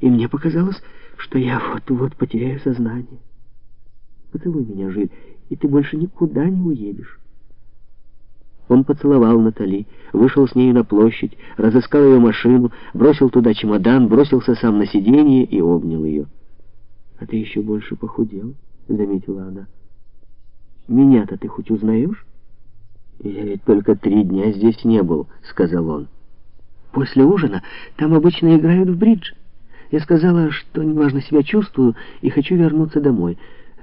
и мне показалось, что я вот-вот потеряю сознание. Поцелуй меня, Жиль, и ты больше никуда не уедешь. Он поцеловал Натали, вышел с ней на площадь, разыскал ее машину, бросил туда чемодан, бросился сам на сиденье и обнял ее. «А ты еще больше похудел», — заметила она. «Меня-то ты хоть узнаешь?» «Я ведь только три дня здесь не был», — сказал он. «После ужина там обычно играют в бридж. Я сказала, что неважно себя чувствую и хочу вернуться домой.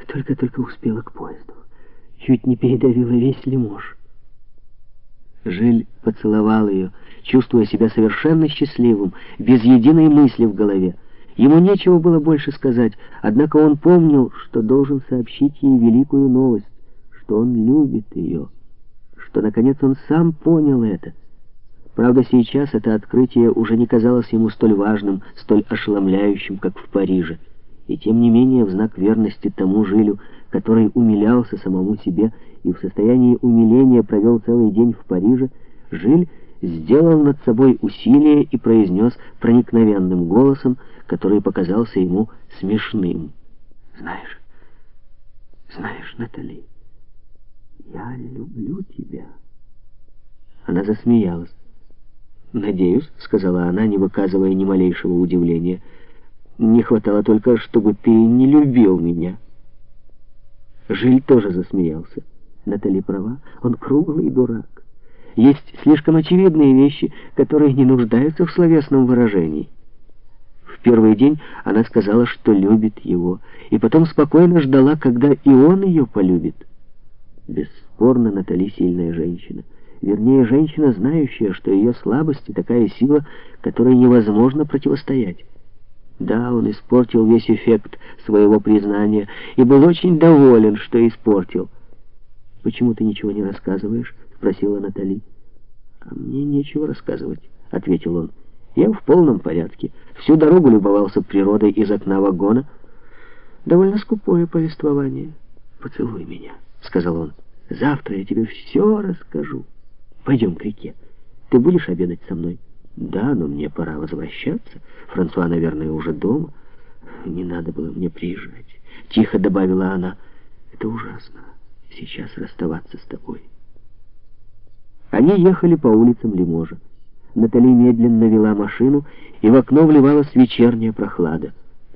Только-только успела к поезду. Чуть не передавила весь лимож». Жиль поцеловал ее, чувствуя себя совершенно счастливым, без единой мысли в голове. Ему нечего было больше сказать, однако он помнил, что должен сообщить ей великую новость, что он любит ее, что, наконец, он сам понял это. Правда, сейчас это открытие уже не казалось ему столь важным, столь ошеломляющим, как в Париже. И тем не менее, в знак верности тому Жилю, который умилялся самому себе и в состоянии умиления провел целый день в Париже, Жиль сделал над собой усилие и произнес проникновенным голосом, который показался ему смешным. «Знаешь, знаешь, Натали, я люблю тебя». Она засмеялась. «Надеюсь», — сказала она, не выказывая ни малейшего удивления, «не хватало только, чтобы ты не любил меня». Жиль тоже засмеялся. Натали права, он круглый дурак. Есть слишком очевидные вещи, которые не нуждаются в словесном выражении. В первый день она сказала, что любит его, и потом спокойно ждала, когда и он ее полюбит. Бесспорно, Натали сильная женщина. Вернее, женщина, знающая, что ее слабости такая сила, которой невозможно противостоять. Да, он испортил весь эффект своего признания и был очень доволен, что испортил. «Почему ты ничего не рассказываешь?» — спросила Натали. «А мне нечего рассказывать», — ответил он. «Я в полном порядке. Всю дорогу любовался природой из окна вагона. Довольно скупое повествование. Поцелуй меня», — сказал он. «Завтра я тебе все расскажу. Пойдем к реке. Ты будешь обедать со мной?» «Да, но мне пора возвращаться. Франсуа, наверное, уже дома. Не надо было мне приезжать», — тихо добавила она. «Это ужасно» сейчас расставаться с тобой. Они ехали по улицам Лиможа. Натали медленно вела машину, и в окно вливалась вечерняя прохлада.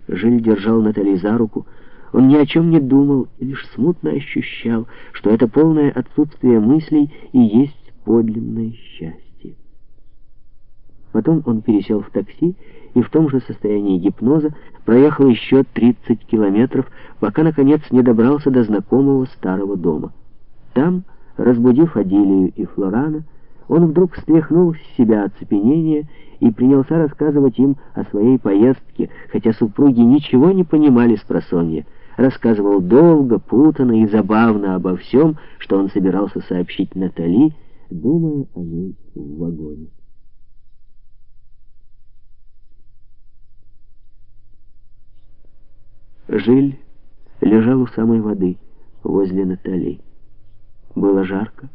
Жиль держал Натали за руку. Он ни о чем не думал, лишь смутно ощущал, что это полное отсутствие мыслей и есть подлинное счастье. Потом он пересел в такси и в том же состоянии гипноза проехал еще 30 километров, пока, наконец, не добрался до знакомого старого дома. Там, разбудив Адилию и Флорана, он вдруг стряхнул с себя оцепенение и принялся рассказывать им о своей поездке, хотя супруги ничего не понимали с просонья. Рассказывал долго, путанно и забавно обо всем, что он собирался сообщить Натали, думая о ней в вагоне. Жиль лежал у самой воды, возле Натали. Было жарко,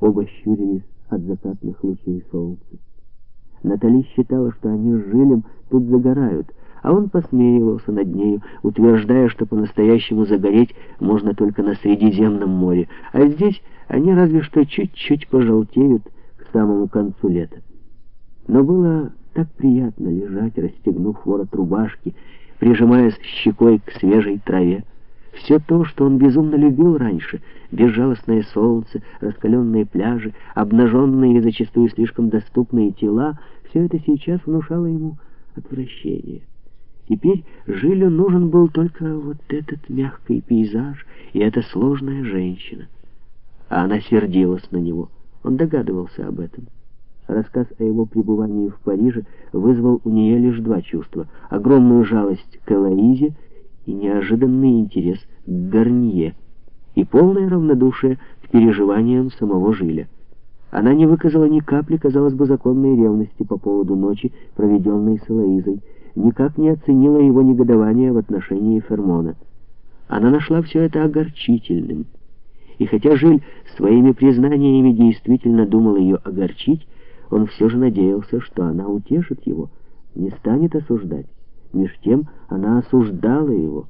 оба щурились от закатных лучей солнца. Натали считала, что они с Жилем тут загорают, а он посмеивался над нею, утверждая, что по-настоящему загореть можно только на Средиземном море, а здесь они разве что чуть-чуть пожелтеют к самому концу лета. Но было так приятно лежать, расстегнув ворот рубашки, прижимаясь щекой к свежей траве. Все то, что он безумно любил раньше, безжалостное солнце, раскаленные пляжи, обнаженные и зачастую слишком доступные тела, все это сейчас внушало ему отвращение. Теперь Жилю нужен был только вот этот мягкий пейзаж и эта сложная женщина. А она сердилась на него. Он догадывался об этом. Рассказ о его пребывании в Париже вызвал у нее лишь два чувства — огромную жалость к Элоизе и неожиданный интерес к Гарнье, и полное равнодушие к переживаниям самого Жиля. Она не выказала ни капли, казалось бы, законной ревности по поводу ночи, проведенной с Элоизой, никак не оценила его негодование в отношении Фермона. Она нашла все это огорчительным. И хотя Жиль своими признаниями действительно думал ее огорчить, он все же надеялся, что она утешит его, не станет осуждать, Меж тем она осуждала его.